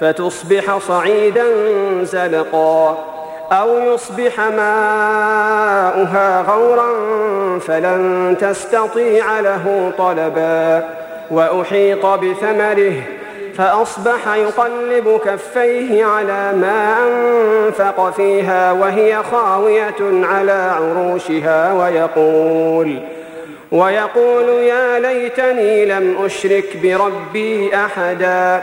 فتصبح صعيدا زلقا أو يصبح ماؤها غورا فلن تستطيع له طلبا وأحيط بثمره فأصبح يقلب كفيه على ما أنفق فيها وهي خاوية على عروشها ويقول ويقول يا ليتني لم أشرك بربي أحدا